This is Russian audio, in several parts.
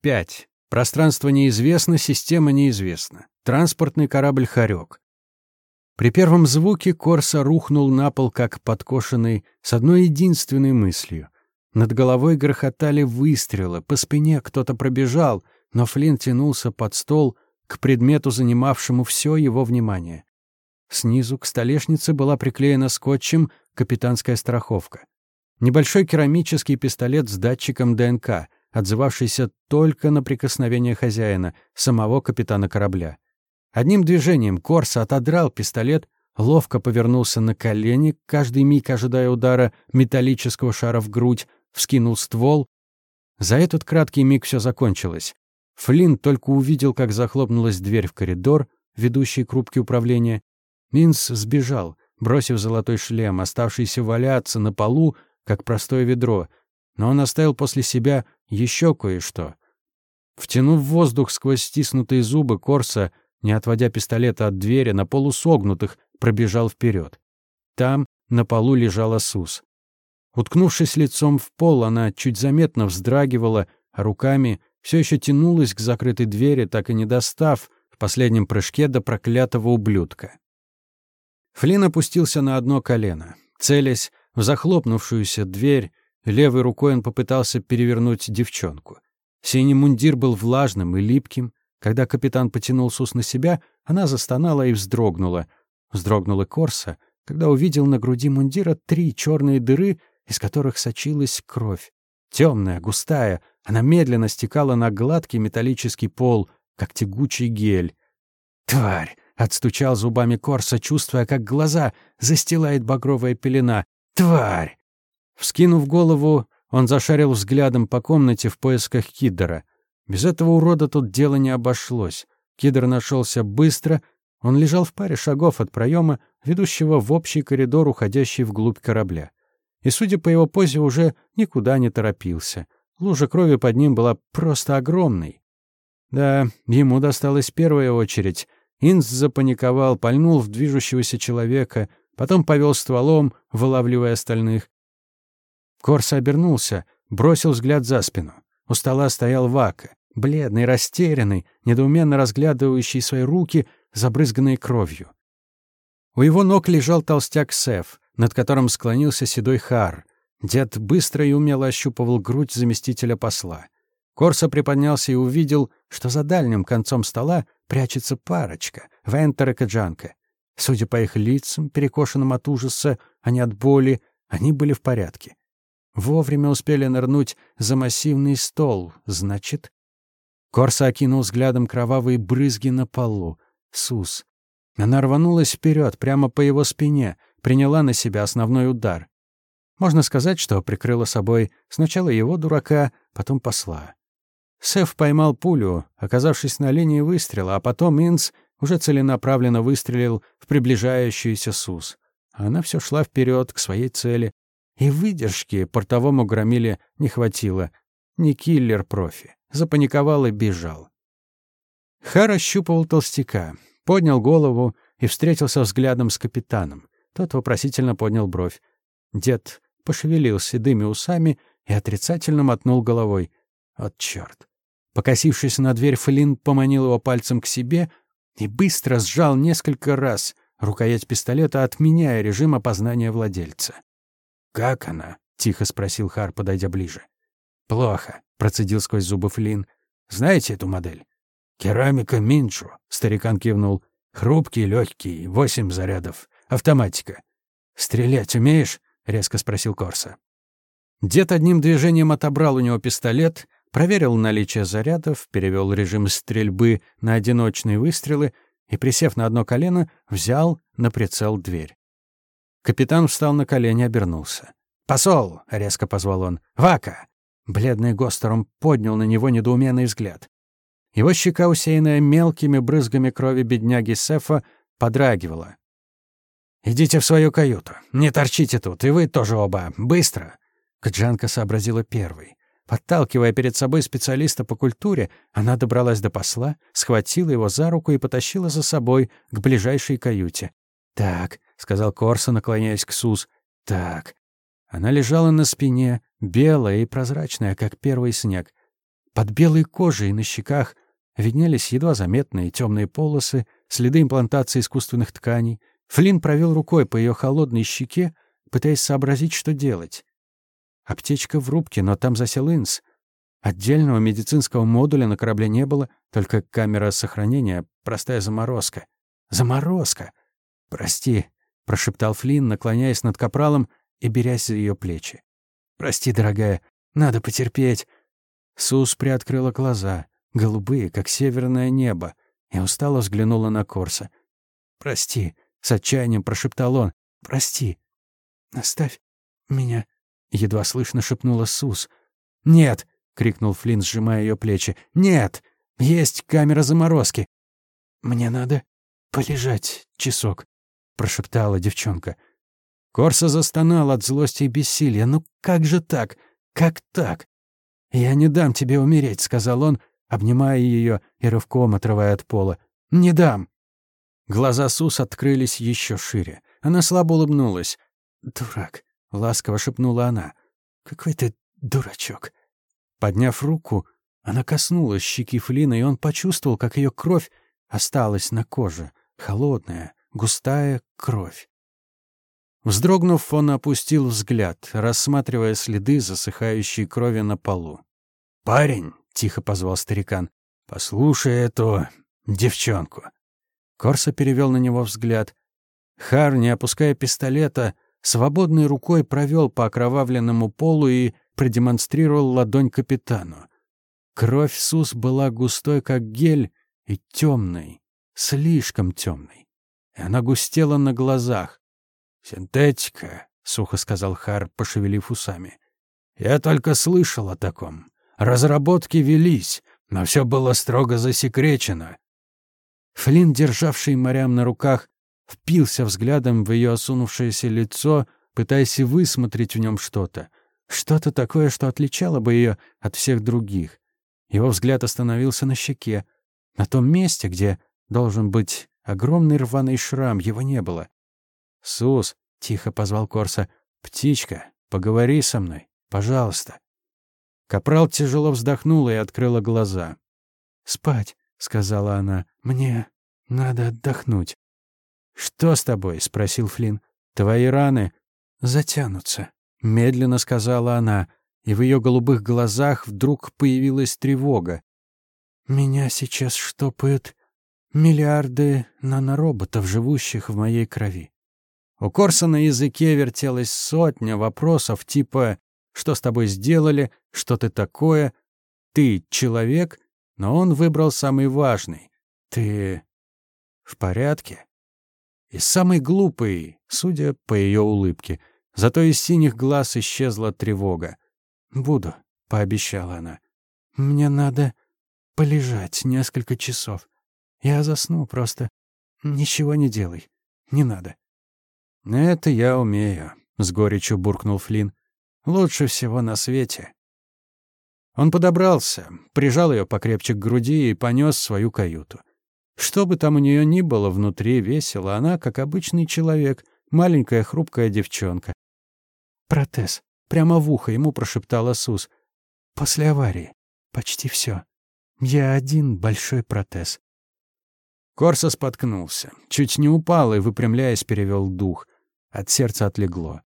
пять. Пространство неизвестно, система неизвестна. Транспортный корабль «Хорек». При первом звуке Корса рухнул на пол, как подкошенный, с одной единственной мыслью. Над головой грохотали выстрелы, по спине кто-то пробежал, но Флинн тянулся под стол к предмету, занимавшему все его внимание. Снизу к столешнице была приклеена скотчем капитанская страховка. Небольшой керамический пистолет с датчиком ДНК, отзывавшийся только на прикосновение хозяина, самого капитана корабля. Одним движением Корса отодрал пистолет, ловко повернулся на колени, каждый миг ожидая удара металлического шара в грудь, вскинул ствол. За этот краткий миг все закончилось. Флинн только увидел, как захлопнулась дверь в коридор, ведущий к рубке управления. Минс сбежал, бросив золотой шлем, оставшийся валяться на полу, как простое ведро, но он оставил после себя еще кое-что. Втянув воздух сквозь стиснутые зубы, Корса, не отводя пистолета от двери, на полусогнутых, пробежал вперед. Там на полу лежала Сус. Уткнувшись лицом в пол, она чуть заметно вздрагивала, а руками все еще тянулась к закрытой двери, так и не достав в последнем прыжке до проклятого ублюдка. Флин опустился на одно колено. Целясь в захлопнувшуюся дверь, левой рукой он попытался перевернуть девчонку. Синий мундир был влажным и липким. Когда капитан потянул Сус на себя, она застонала и вздрогнула. Вздрогнула Корса, когда увидел на груди мундира три черные дыры, из которых сочилась кровь. Темная, густая, она медленно стекала на гладкий металлический пол, как тягучий гель. «Тварь!» Отстучал зубами Корса, чувствуя, как глаза застилает багровая пелена. «Тварь!» Вскинув голову, он зашарил взглядом по комнате в поисках Киддера. Без этого урода тут дело не обошлось. Киддер нашелся быстро. Он лежал в паре шагов от проема, ведущего в общий коридор, уходящий вглубь корабля. И, судя по его позе, уже никуда не торопился. Лужа крови под ним была просто огромной. Да, ему досталась первая очередь — Инс запаниковал, пальнул в движущегося человека, потом повел стволом, вылавливая остальных. Корса обернулся, бросил взгляд за спину. У стола стоял Вака, бледный, растерянный, недоуменно разглядывающий свои руки, забрызганные кровью. У его ног лежал толстяк Сеф, над которым склонился седой Хар. Дед быстро и умело ощупывал грудь заместителя посла. Корса приподнялся и увидел, что за дальним концом стола прячется парочка — Вентер и Каджанка. Судя по их лицам, перекошенным от ужаса, а не от боли, они были в порядке. Вовремя успели нырнуть за массивный стол, значит... Корса окинул взглядом кровавые брызги на полу. Сус. Она рванулась вперед, прямо по его спине, приняла на себя основной удар. Можно сказать, что прикрыла собой сначала его дурака, потом посла. Сеф поймал пулю, оказавшись на линии выстрела, а потом Инс уже целенаправленно выстрелил в приближающуюся Сус. Она все шла вперед к своей цели, и выдержки портовому громиле не хватило. Не киллер-профи. Запаниковал и бежал. Хар ощупывал толстяка, поднял голову и встретился взглядом с капитаном. Тот вопросительно поднял бровь. Дед пошевелил седыми усами и отрицательно мотнул головой. От чёрт. Покосившись на дверь, Флинн поманил его пальцем к себе и быстро сжал несколько раз рукоять пистолета, отменяя режим опознания владельца. «Как она?» — тихо спросил Хар, подойдя ближе. «Плохо», — процедил сквозь зубы Флинн. «Знаете эту модель?» «Керамика Минчу», — старикан кивнул. «Хрупкий, легкий, восемь зарядов. Автоматика». «Стрелять умеешь?» — резко спросил Корса. Дед одним движением отобрал у него пистолет, проверил наличие зарядов, перевел режим стрельбы на одиночные выстрелы и, присев на одно колено, взял на прицел дверь. Капитан встал на колени, обернулся. «Посол!» — резко позвал он. «Вака!» Бледный Гостером поднял на него недоуменный взгляд. Его щека, усеянная мелкими брызгами крови бедняги Сефа, подрагивала. «Идите в свою каюту. Не торчите тут, и вы тоже оба. Быстро!» Каджанка сообразила первой. Подталкивая перед собой специалиста по культуре, она добралась до посла, схватила его за руку и потащила за собой к ближайшей каюте. «Так», — сказал Корса, наклоняясь к Сус. «Так». Она лежала на спине, белая и прозрачная, как первый снег. Под белой кожей на щеках виднелись едва заметные темные полосы, следы имплантации искусственных тканей. Флинн провел рукой по ее холодной щеке, пытаясь сообразить, что делать. Аптечка в рубке, но там засел Инс. Отдельного медицинского модуля на корабле не было, только камера сохранения, простая заморозка. Заморозка! «Прости», — прошептал Флинн, наклоняясь над капралом и берясь за ее плечи. «Прости, дорогая, надо потерпеть». Сус приоткрыла глаза, голубые, как северное небо, и устало взглянула на Корса. «Прости», — с отчаянием прошептал он, — «прости». «Оставь меня», — едва слышно шепнула Сус. «Нет!» — крикнул Флинн, сжимая ее плечи. «Нет! Есть камера заморозки!» «Мне надо полежать часок», — прошептала девчонка. Корса застонал от злости и бессилия. «Ну как же так? Как так?» «Я не дам тебе умереть», — сказал он, обнимая ее и рывком отрывая от пола. «Не дам!» Глаза Сус открылись еще шире. Она слабо улыбнулась. «Дурак», — ласково шепнула она. «Какой ты дурачок». Подняв руку, она коснулась щеки Флина, и он почувствовал, как ее кровь осталась на коже. Холодная, густая кровь. Вздрогнув, он опустил взгляд, рассматривая следы засыхающей крови на полу. «Парень!» — тихо позвал старикан. «Послушай эту девчонку». Корса перевел на него взгляд. Хар, не опуская пистолета, свободной рукой провел по окровавленному полу и продемонстрировал ладонь капитану. Кровь Сус была густой, как гель, и темной, слишком темной. И она густела на глазах. «Синтетика», — сухо сказал Хар, пошевелив усами. «Я только слышал о таком. Разработки велись, но все было строго засекречено». Флинн, державший морям на руках, впился взглядом в ее осунувшееся лицо, пытаясь высмотреть в нем что-то. Что-то такое, что отличало бы ее от всех других. Его взгляд остановился на щеке. На том месте, где должен быть огромный рваный шрам, его не было. «Сус», — тихо позвал Корса, — «птичка, поговори со мной, пожалуйста». Капрал тяжело вздохнула и открыла глаза. «Спать», — сказала она, — «мне надо отдохнуть». «Что с тобой?» — спросил Флинн. «Твои раны затянутся», — медленно сказала она, и в ее голубых глазах вдруг появилась тревога. «Меня сейчас штопают миллиарды нанороботов, живущих в моей крови. У Корса на языке вертелась сотня вопросов типа «Что с тобой сделали? Что ты такое? Ты человек?» Но он выбрал самый важный. «Ты в порядке?» И самый глупый, судя по ее улыбке. Зато из синих глаз исчезла тревога. «Буду», — пообещала она. «Мне надо полежать несколько часов. Я засну просто. Ничего не делай. Не надо». «Это я умею», — с горечью буркнул Флинн. «Лучше всего на свете». Он подобрался, прижал ее покрепче к груди и понес свою каюту. Что бы там у нее ни было внутри, весело, она, как обычный человек, маленькая хрупкая девчонка. «Протез», — прямо в ухо ему прошептала Сус. «После аварии. Почти все. Я один большой протез». Корса споткнулся, чуть не упал и, выпрямляясь, перевел дух. От сердца отлегло.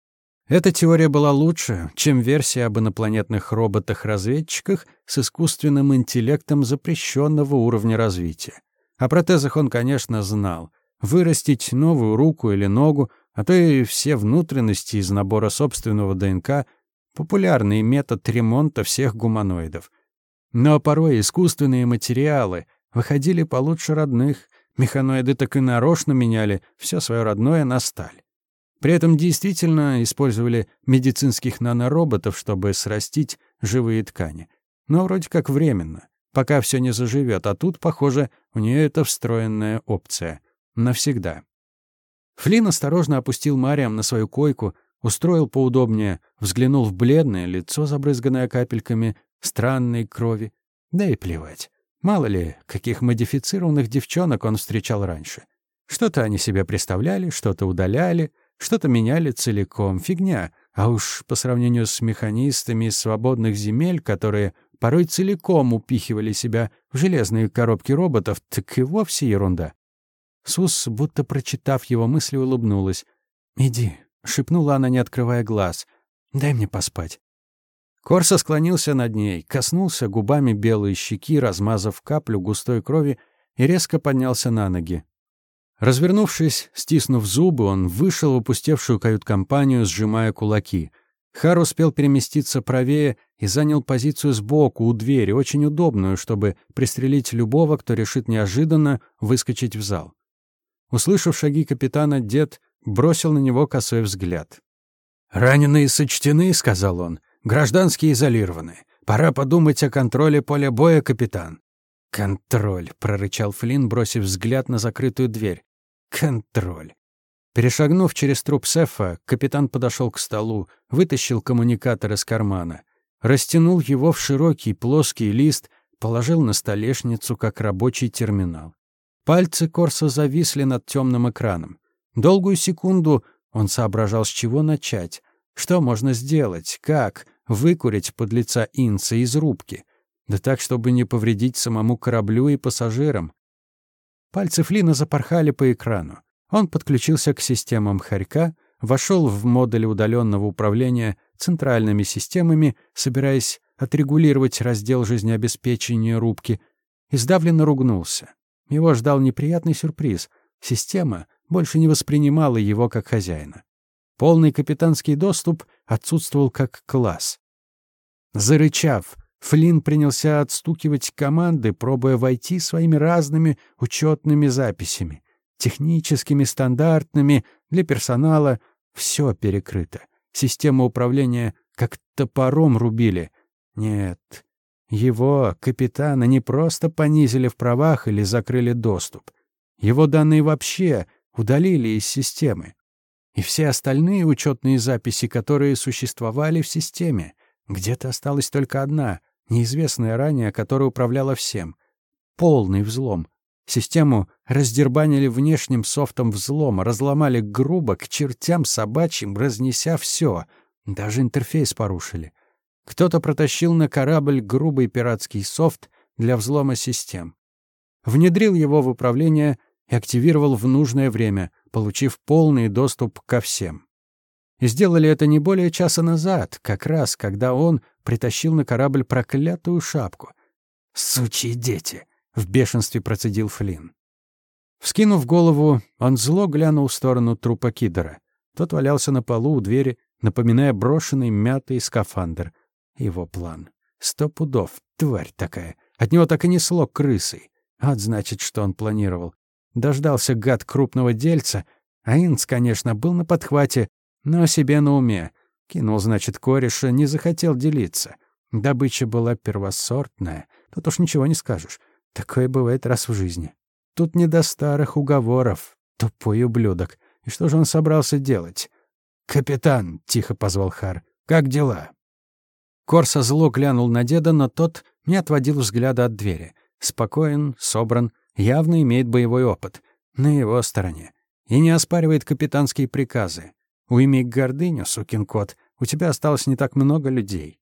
Эта теория была лучше, чем версия об инопланетных роботах-разведчиках с искусственным интеллектом запрещенного уровня развития. О протезах он, конечно, знал. Вырастить новую руку или ногу, а то и все внутренности из набора собственного ДНК — популярный метод ремонта всех гуманоидов. Но порой искусственные материалы выходили получше родных, механоиды так и нарочно меняли все свое родное на сталь. При этом действительно использовали медицинских нанороботов, чтобы срастить живые ткани. Но вроде как временно, пока все не заживет, а тут, похоже, у нее это встроенная опция. Навсегда. Флинн осторожно опустил Мариам на свою койку, устроил поудобнее, взглянул в бледное лицо, забрызганное капельками странной крови. Да и плевать. Мало ли, каких модифицированных девчонок он встречал раньше. Что-то они себе представляли, что-то удаляли, что-то меняли целиком. Фигня. А уж по сравнению с механистами из свободных земель, которые порой целиком упихивали себя в железные коробки роботов, так и вовсе ерунда. Сус, будто прочитав его мысли, улыбнулась. «Иди», — шепнула она, не открывая глаз. «Дай мне поспать». Корса склонился над ней, коснулся губами белой щеки, размазав каплю густой крови, и резко поднялся на ноги. Развернувшись, стиснув зубы, он вышел в опустевшую кают-компанию, сжимая кулаки. Хар успел переместиться правее и занял позицию сбоку, у двери, очень удобную, чтобы пристрелить любого, кто решит неожиданно выскочить в зал. Услышав шаги капитана, дед бросил на него косой взгляд. «Раненые сочтены», — сказал он. «Гражданские изолированы. Пора подумать о контроле поля боя, капитан». «Контроль», — прорычал Флинн, бросив взгляд на закрытую дверь. Контроль. Перешагнув через труп Сефа, капитан подошел к столу, вытащил коммуникатор из кармана, растянул его в широкий плоский лист, положил на столешницу, как рабочий терминал. Пальцы Корса зависли над темным экраном. Долгую секунду он соображал, с чего начать. Что можно сделать? Как? Выкурить под лица Инца из рубки. Да так, чтобы не повредить самому кораблю и пассажирам. Пальцы Флина запорхали по экрану. Он подключился к системам Харька, вошел в модуль удаленного управления центральными системами, собираясь отрегулировать раздел жизнеобеспечения рубки, и сдавленно ругнулся. Его ждал неприятный сюрприз. Система больше не воспринимала его как хозяина. Полный капитанский доступ отсутствовал как класс. Зарычав, Флинн принялся отстукивать команды, пробуя войти своими разными учетными записями. Техническими, стандартными, для персонала. Все перекрыто. Система управления как топором рубили. Нет, его, капитана, не просто понизили в правах или закрыли доступ. Его данные вообще удалили из системы. И все остальные учетные записи, которые существовали в системе. Где-то осталась только одна — неизвестная ранее, которая управляла всем. Полный взлом. Систему раздербанили внешним софтом взлома, разломали грубо, к чертям собачьим, разнеся все. Даже интерфейс порушили. Кто-то протащил на корабль грубый пиратский софт для взлома систем. Внедрил его в управление и активировал в нужное время, получив полный доступ ко всем. И сделали это не более часа назад, как раз когда он притащил на корабль проклятую шапку. «Сучьи дети!» — в бешенстве процедил Флинн. Вскинув голову, он зло глянул в сторону трупа Кидера. Тот валялся на полу у двери, напоминая брошенный мятый скафандр. Его план. Сто пудов, тварь такая. От него так и несло крысой. Ад значит, что он планировал. Дождался гад крупного дельца, а Инц, конечно, был на подхвате, но себе на уме. Кинул, значит, кореша, не захотел делиться. Добыча была первосортная. Тут уж ничего не скажешь. Такое бывает раз в жизни. Тут не до старых уговоров. Тупой ублюдок. И что же он собрался делать? «Капитан!» — тихо позвал Хар. «Как дела?» Корса зло глянул на деда, но тот не отводил взгляда от двери. Спокоен, собран, явно имеет боевой опыт. На его стороне. И не оспаривает капитанские приказы. Уйми гордыню, сукин кот. У тебя осталось не так много людей.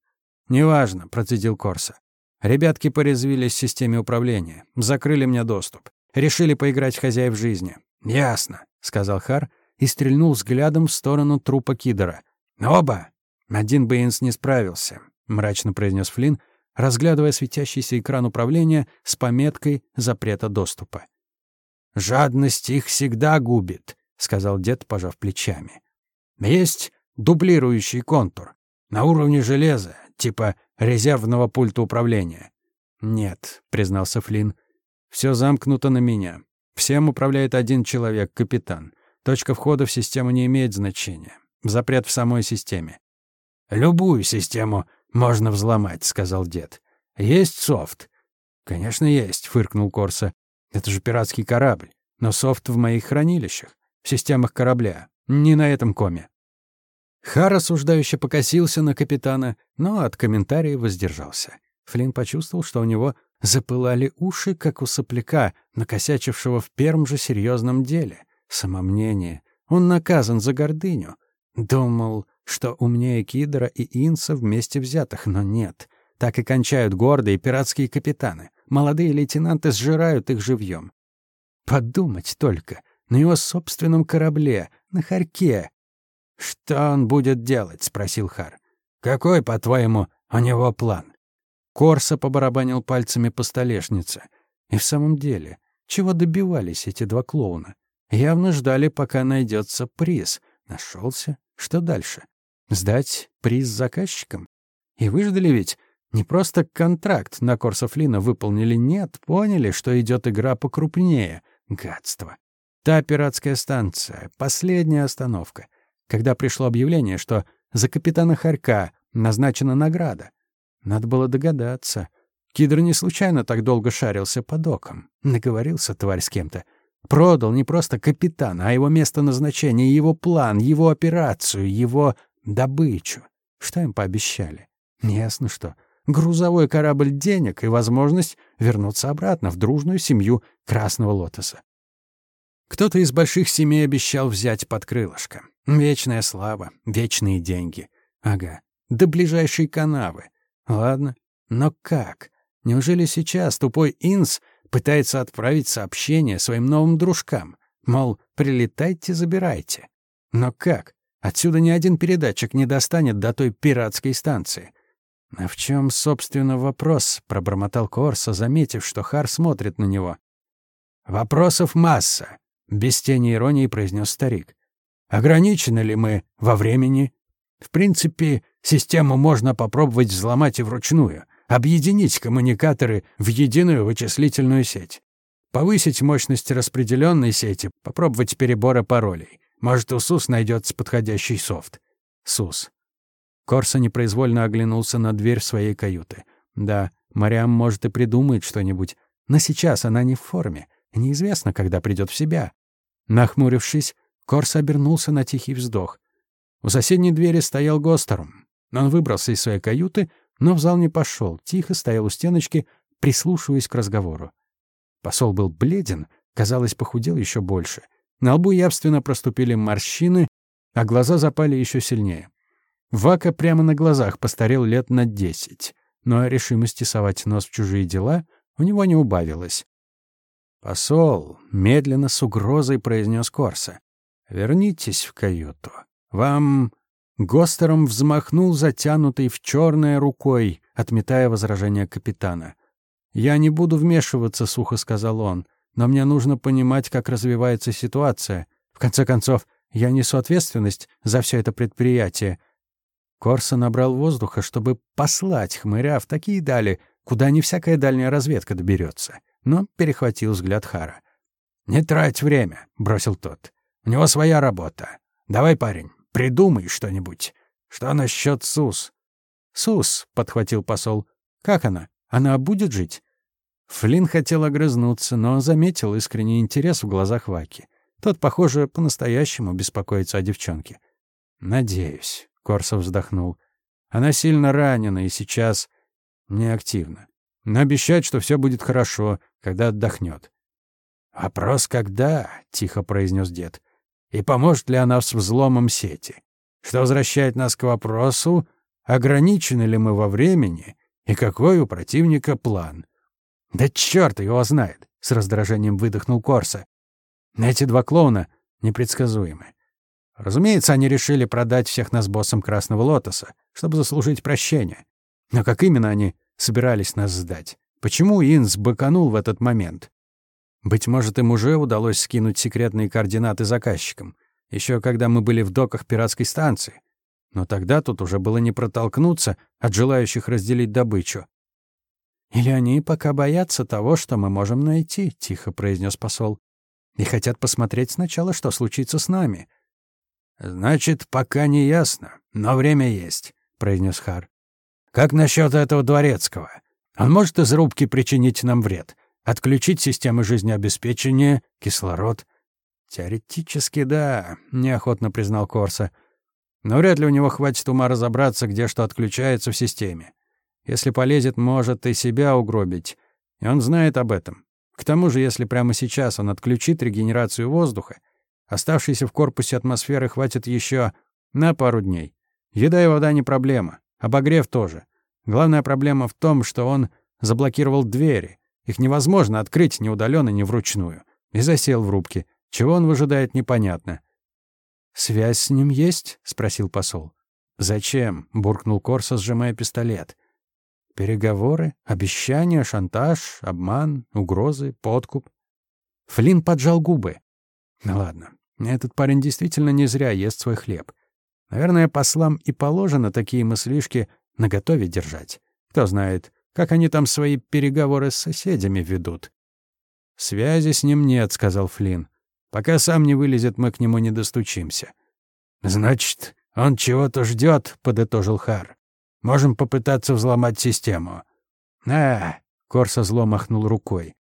Неважно, процедил Корса. Ребятки порезвились в системе управления, закрыли мне доступ. Решили поиграть в хозяев жизни. Ясно, сказал Хар и стрельнул взглядом в сторону трупа Кидера. Оба! Один Бэйнс не справился, мрачно произнес Флинн, разглядывая светящийся экран управления с пометкой запрета доступа. «Жадность их всегда губит», — сказал дед, пожав плечами. Есть дублирующий контур. На уровне железа, типа резервного пульта управления. Нет, признался Флинн. Все замкнуто на меня. Всем управляет один человек, капитан. Точка входа в систему не имеет значения. Запрет в самой системе. «Любую систему можно взломать», — сказал дед. «Есть софт?» «Конечно, есть», — фыркнул Корса. «Это же пиратский корабль. Но софт в моих хранилищах, в системах корабля. Не на этом коме. Хар осуждающе покосился на капитана, но от комментариев воздержался. Флинн почувствовал, что у него запылали уши, как у сопляка, накосячившего в первом же серьезном деле. Самомнение. Он наказан за гордыню. Думал, что умнее Кидра и Инса вместе взятых, но нет. Так и кончают гордые пиратские капитаны. Молодые лейтенанты сжирают их живьем. Подумать только, на его собственном корабле, на Харьке. «Что он будет делать?» — спросил Хар. «Какой, по-твоему, у него план?» Корса побарабанил пальцами по столешнице. И в самом деле, чего добивались эти два клоуна? Явно ждали, пока найдется приз. Нашелся. Что дальше? Сдать приз заказчикам? И выждали ведь? Не просто контракт на Корсофлина выполнили, нет, поняли, что идет игра покрупнее. Гадство. Та пиратская станция, последняя остановка. Когда пришло объявление, что за капитана Харька назначена награда. Надо было догадаться. Кидр не случайно так долго шарился по докам. Наговорился тварь с кем-то. Продал не просто капитана, а его место назначения, его план, его операцию, его добычу. Что им пообещали? Ясно что. Грузовой корабль денег и возможность вернуться обратно в дружную семью Красного Лотоса. Кто-то из больших семей обещал взять под крылышко. Вечная слава, вечные деньги. Ага, до ближайшей канавы. Ладно, но как? Неужели сейчас тупой Инс пытается отправить сообщение своим новым дружкам? Мол, прилетайте, забирайте. Но как? Отсюда ни один передатчик не достанет до той пиратской станции. «А в чем, собственно, вопрос?» — пробормотал Корса, заметив, что Хар смотрит на него. «Вопросов масса», — без тени иронии произнес старик. «Ограничены ли мы во времени? В принципе, систему можно попробовать взломать и вручную, объединить коммуникаторы в единую вычислительную сеть, повысить мощность распределенной сети, попробовать перебора паролей. Может, у СУС найдется подходящий софт. СУС. Корса непроизвольно оглянулся на дверь своей каюты. Да, Мариам может и придумает что-нибудь, но сейчас она не в форме. Неизвестно, когда придет в себя. Нахмурившись, Корс обернулся на тихий вздох. У соседней двери стоял Гостерм. Он выбрался из своей каюты, но в зал не пошел, тихо стоял у стеночки, прислушиваясь к разговору. Посол был бледен, казалось, похудел еще больше. На лбу явственно проступили морщины, а глаза запали еще сильнее. Вака прямо на глазах постарел лет на десять, но решимости совать нос в чужие дела у него не убавилось. «Посол», — медленно с угрозой произнес Корса, — «вернитесь в каюту. Вам...» Гостером взмахнул затянутой в черное рукой, отметая возражение капитана. «Я не буду вмешиваться», — сухо сказал он, «но мне нужно понимать, как развивается ситуация. В конце концов, я несу ответственность за все это предприятие. Корса набрал воздуха, чтобы послать хмыря в такие дали, куда не всякая дальняя разведка доберется, но перехватил взгляд Хара. «Не трать время», — бросил тот. «У него своя работа. Давай, парень, придумай что-нибудь. Что насчет Сус?» «Сус», — подхватил посол. «Как она? Она будет жить?» Флинн хотел огрызнуться, но заметил искренний интерес в глазах Ваки. Тот, похоже, по-настоящему беспокоится о девчонке. «Надеюсь». Корсов вздохнул. Она сильно ранена и сейчас неактивна. Но обещать, что все будет хорошо, когда отдохнет. «Вопрос когда?» — тихо произнес дед. «И поможет ли она с взломом сети? Что возвращает нас к вопросу, ограничены ли мы во времени и какой у противника план?» «Да черт его знает!» — с раздражением выдохнул Корса. «Эти два клоуна непредсказуемы. Разумеется, они решили продать всех нас боссам Красного Лотоса, чтобы заслужить прощение. Но как именно они собирались нас сдать? Почему Инс быканул в этот момент? Быть может, им уже удалось скинуть секретные координаты заказчикам, еще когда мы были в доках пиратской станции. Но тогда тут уже было не протолкнуться от желающих разделить добычу. «Или они пока боятся того, что мы можем найти», — тихо произнес посол. «И хотят посмотреть сначала, что случится с нами. «Значит, пока не ясно, но время есть», — произнес Хар. «Как насчет этого дворецкого? Он может из рубки причинить нам вред, отключить системы жизнеобеспечения, кислород?» «Теоретически, да», — неохотно признал Корса. «Но вряд ли у него хватит ума разобраться, где что отключается в системе. Если полезет, может и себя угробить. И он знает об этом. К тому же, если прямо сейчас он отключит регенерацию воздуха, Оставшейся в корпусе атмосферы хватит еще на пару дней. Еда и вода не проблема, обогрев тоже. Главная проблема в том, что он заблокировал двери. Их невозможно открыть ни удаленно, ни вручную. И засел в рубке. Чего он выжидает, непонятно. «Связь с ним есть?» — спросил посол. «Зачем?» — буркнул Корса, сжимая пистолет. «Переговоры, обещания, шантаж, обман, угрозы, подкуп». Флинн поджал губы. «Ну ладно, этот парень действительно не зря ест свой хлеб. Наверное, послам и положено такие мыслишки наготове держать. Кто знает, как они там свои переговоры с соседями ведут. «Связи с ним нет», — сказал Флинн. «Пока сам не вылезет, мы к нему не достучимся». «Значит, он чего-то ждет», — подытожил Хар. «Можем попытаться взломать систему». «А!» — Корса зло махнул рукой.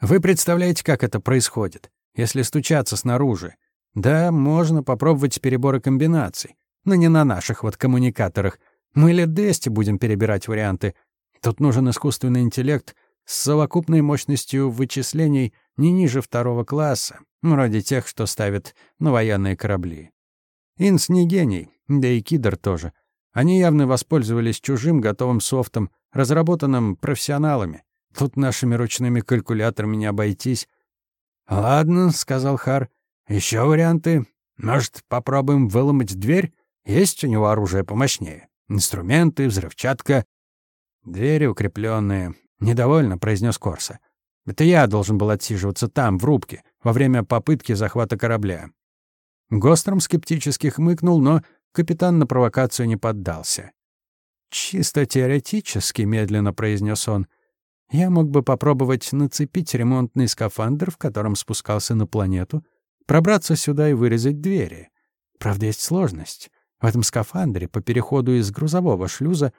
«Вы представляете, как это происходит, если стучаться снаружи? Да, можно попробовать переборы комбинаций, но не на наших вот коммуникаторах. Мы лет 200 будем перебирать варианты. Тут нужен искусственный интеллект с совокупной мощностью вычислений не ниже второго класса, вроде тех, что ставят на военные корабли. Инс не гений, да и Кидр тоже. Они явно воспользовались чужим готовым софтом, разработанным профессионалами. Тут нашими ручными калькуляторами не обойтись. «Ладно», — сказал Хар, — «еще варианты. Может, попробуем выломать дверь? Есть у него оружие помощнее? Инструменты, взрывчатка?» «Двери укрепленные. Недовольно», — произнес Корса. «Это я должен был отсиживаться там, в рубке, во время попытки захвата корабля». Гостром скептически хмыкнул, но капитан на провокацию не поддался. «Чисто теоретически», — медленно произнес он, — «я мог бы попробовать нацепить ремонтный скафандр, в котором спускался на планету, пробраться сюда и вырезать двери. Правда, есть сложность. В этом скафандре по переходу из грузового шлюза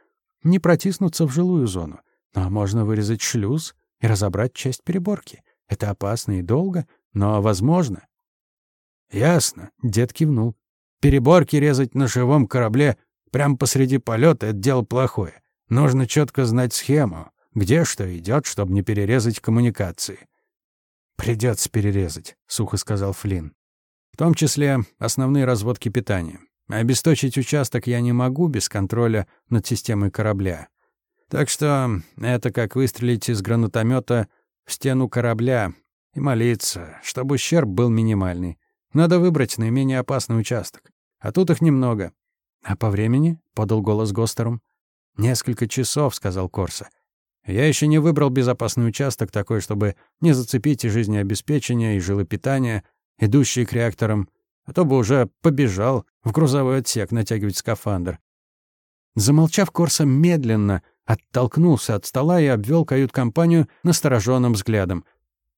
не протиснуться в жилую зону, но можно вырезать шлюз и разобрать часть переборки. Это опасно и долго, но возможно. «Ясно», — дед кивнул. «Переборки резать на живом корабле прямо посреди полета — это дело плохое. Нужно четко знать схему, где что идет, чтобы не перерезать коммуникации». «Придется перерезать», — сухо сказал Флинн. «В том числе основные разводки питания. Обесточить участок я не могу без контроля над системой корабля. Так что это как выстрелить из гранатомета в стену корабля и молиться, чтобы ущерб был минимальный. Надо выбрать наименее опасный участок. А тут их немного. «А по времени?» — подал голос Гостерум. «Несколько часов», — сказал Корса. «Я еще не выбрал безопасный участок такой, чтобы не зацепить и жизнеобеспечение, и жилопитание, идущие к реакторам, а то бы уже побежал в грузовой отсек натягивать скафандр». Замолчав, Корса медленно оттолкнулся от стола и обвел кают-компанию настороженным взглядом.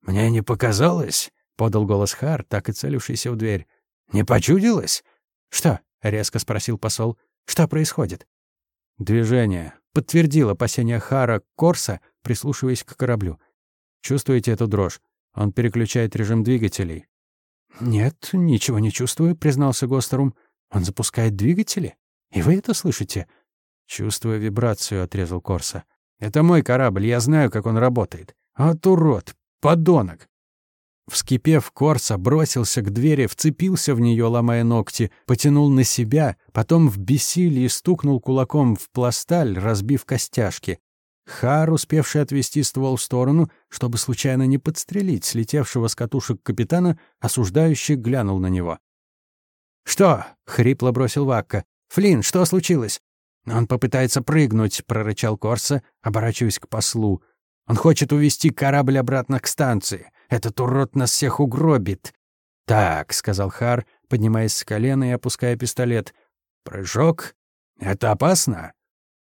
«Мне не показалось?» Подал голос Хар, так и целившийся в дверь. «Не почудилось?» «Что?» — резко спросил посол. «Что происходит?» «Движение», — подтвердил опасения Хара Корса, прислушиваясь к кораблю. «Чувствуете эту дрожь? Он переключает режим двигателей». «Нет, ничего не чувствую», — признался Гостерум. «Он запускает двигатели? И вы это слышите?» «Чувствую вибрацию», — отрезал Корса. «Это мой корабль, я знаю, как он работает. Вот урод, подонок!» Вскипев, Корса бросился к двери, вцепился в нее, ломая ногти, потянул на себя, потом в бессилии стукнул кулаком в пласталь, разбив костяшки. Хар, успевший отвести ствол в сторону, чтобы случайно не подстрелить слетевшего с катушек капитана, осуждающий глянул на него. «Что?» — хрипло бросил Вакка. «Флинн, что случилось?» «Он попытается прыгнуть», — прорычал Корса, оборачиваясь к послу. «Он хочет увести корабль обратно к станции. Этот урод нас всех угробит». «Так», — сказал Хар, поднимаясь с колена и опуская пистолет. «Прыжок? Это опасно?»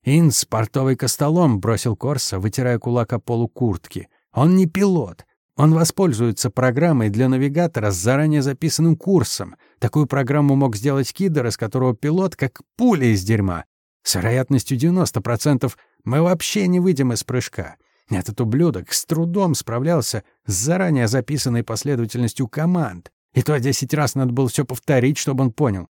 «Инс, портовый костолом», — бросил Корса, вытирая кулак о полу куртки. «Он не пилот. Он воспользуется программой для навигатора с заранее записанным курсом. Такую программу мог сделать кидер, из которого пилот как пуля из дерьма. С вероятностью 90% мы вообще не выйдем из прыжка. Этот ублюдок с трудом справлялся с заранее записанной последовательностью команд. И то десять раз надо было все повторить, чтобы он понял.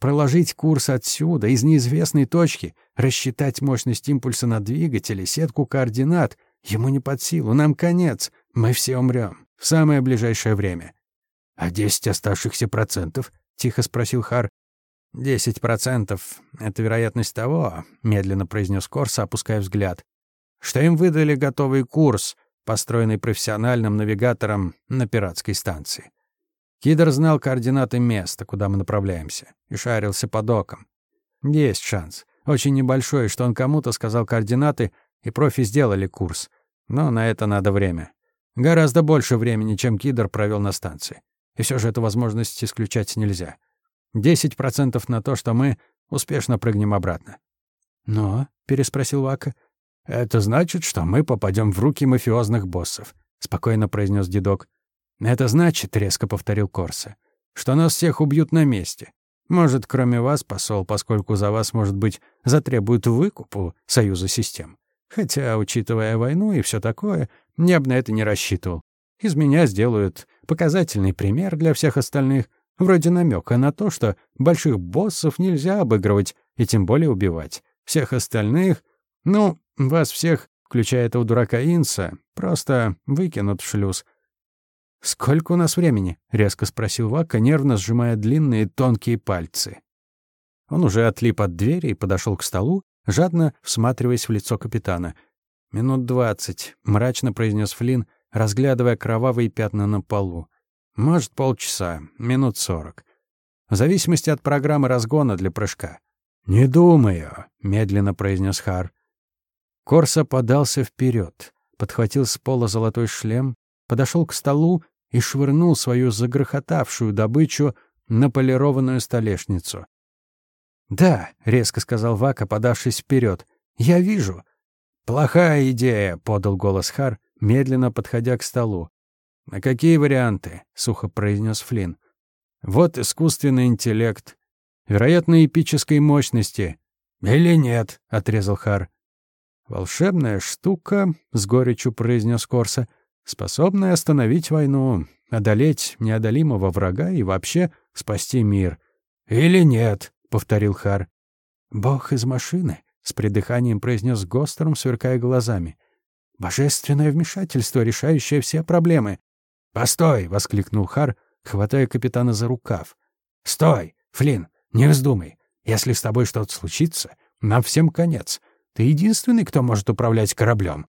Проложить курс отсюда, из неизвестной точки, рассчитать мощность импульса на двигателе, сетку координат — ему не под силу, нам конец, мы все умрем в самое ближайшее время. — А десять оставшихся процентов? — тихо спросил Хар. «Десять процентов — это вероятность того», — медленно произнес Корса, опуская взгляд, «что им выдали готовый курс, построенный профессиональным навигатором на пиратской станции. Кидр знал координаты места, куда мы направляемся, и шарился по докам. Есть шанс. Очень небольшой, что он кому-то сказал координаты, и профи сделали курс. Но на это надо время. Гораздо больше времени, чем Кидр провел на станции. И все же эту возможность исключать нельзя. 10% на то, что мы успешно прыгнем обратно. «Но?» — переспросил Вака. «Это значит, что мы попадем в руки мафиозных боссов», — спокойно произнес дедок. «Это значит», — резко повторил Корса, «что нас всех убьют на месте. Может, кроме вас, посол, поскольку за вас, может быть, затребуют выкуп у Союза систем. Хотя, учитывая войну и все такое, я бы на это не рассчитывал. Из меня сделают показательный пример для всех остальных, вроде намека на то, что больших боссов нельзя обыгрывать и тем более убивать. Всех остальных, ну, вас всех, включая этого дурака Инса, просто выкинут в шлюз. «Сколько у нас времени?» — резко спросил Вака, нервно сжимая длинные тонкие пальцы. Он уже отлип от двери и подошел к столу, жадно всматриваясь в лицо капитана. «Минут двадцать», — мрачно произнес Флинн, разглядывая кровавые пятна на полу. «Может, полчаса, минут сорок. В зависимости от программы разгона для прыжка». «Не думаю», — медленно произнес Хар. Корса подался вперед, подхватил с пола золотой шлем, подошел к столу и швырнул свою загрохотавшую добычу на полированную столешницу. «Да», — резко сказал Вака, подавшись вперед, — «я вижу». «Плохая идея», — подал голос Хар, медленно подходя к столу. «На какие варианты?» — сухо произнес Флинн. «Вот искусственный интеллект. Вероятно, эпической мощности». «Или нет», — отрезал Хар. «Волшебная штука», — с горечью произнес Корса, способная остановить войну, одолеть неодолимого врага и вообще спасти мир. «Или нет», — повторил Хар. «Бог из машины», — с придыханием произнес Гостером, сверкая глазами. «Божественное вмешательство, решающее все проблемы». «Постой!» — воскликнул Хар, хватая капитана за рукав. «Стой! Флинн, не вздумай. Если с тобой что-то случится, нам всем конец. Ты единственный, кто может управлять кораблем.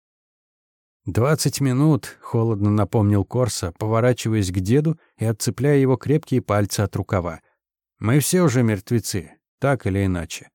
«Двадцать минут», — холодно напомнил Корса, поворачиваясь к деду и отцепляя его крепкие пальцы от рукава. «Мы все уже мертвецы, так или иначе».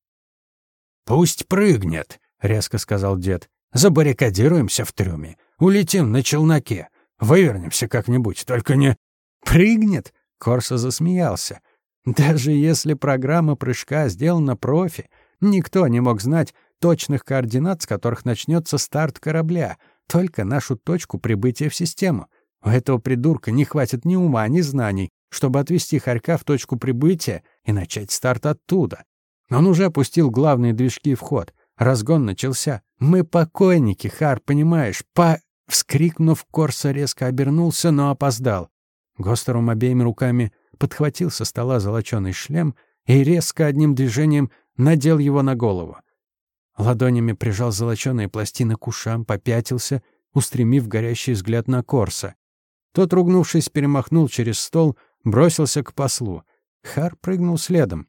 «Пусть прыгнет», — резко сказал дед. «Забаррикадируемся в трюме, улетим на челноке, вывернемся как-нибудь, только не...» «Прыгнет?» — Корса засмеялся. «Даже если программа прыжка сделана профи, никто не мог знать точных координат, с которых начнется старт корабля» только нашу точку прибытия в систему. У этого придурка не хватит ни ума, ни знаний, чтобы отвести Харька в точку прибытия и начать старт оттуда. Он уже опустил главные движки в ход. Разгон начался. «Мы покойники, Хар, понимаешь? По...» Вскрикнув, Корса резко обернулся, но опоздал. Гостером обеими руками подхватил со стола золоченый шлем и резко одним движением надел его на голову. Ладонями прижал золоченые пластины к ушам, попятился, устремив горящий взгляд на Корса. Тот, ругнувшись, перемахнул через стол, бросился к послу. Хар прыгнул следом.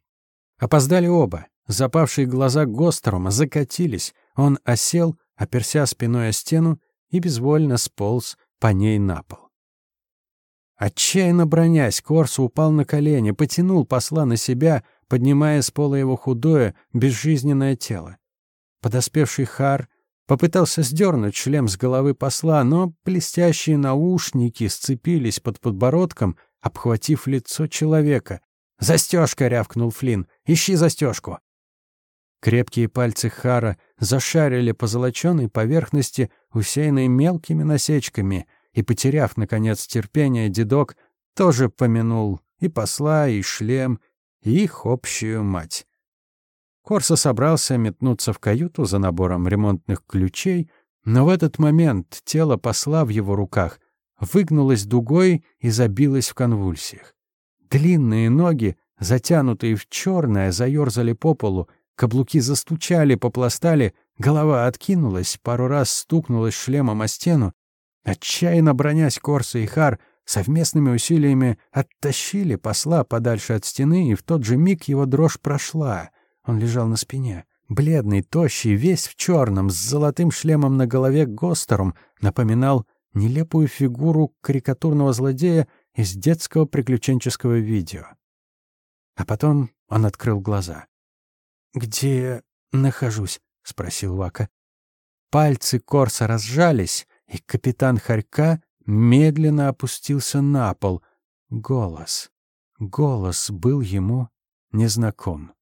Опоздали оба. Запавшие глаза Гостерома закатились. Он осел, оперся спиной о стену и безвольно сполз по ней на пол. Отчаянно бронясь, Корсу упал на колени, потянул посла на себя, поднимая с пола его худое, безжизненное тело. Подоспевший Хар попытался сдернуть шлем с головы посла, но блестящие наушники сцепились под подбородком, обхватив лицо человека. «Застежка!» — рявкнул Флинн. «Ищи застежку!» Крепкие пальцы Хара зашарили по золоченой поверхности, усеянной мелкими насечками, и, потеряв, наконец, терпение, дедок тоже помянул и посла, и шлем, и их общую мать. Корса собрался метнуться в каюту за набором ремонтных ключей, но в этот момент тело посла в его руках выгнулось дугой и забилось в конвульсиях. Длинные ноги, затянутые в черное, заерзали по полу, каблуки застучали, попластали, голова откинулась, пару раз стукнулась шлемом о стену. Отчаянно бронясь Корса и Хар, совместными усилиями оттащили посла подальше от стены, и в тот же миг его дрожь прошла. Он лежал на спине. Бледный, тощий, весь в черном, с золотым шлемом на голове Гостером, напоминал нелепую фигуру карикатурного злодея из детского приключенческого видео. А потом он открыл глаза. «Где нахожусь?» — спросил Вака. Пальцы Корса разжались, и капитан Харька медленно опустился на пол. Голос. Голос был ему незнаком.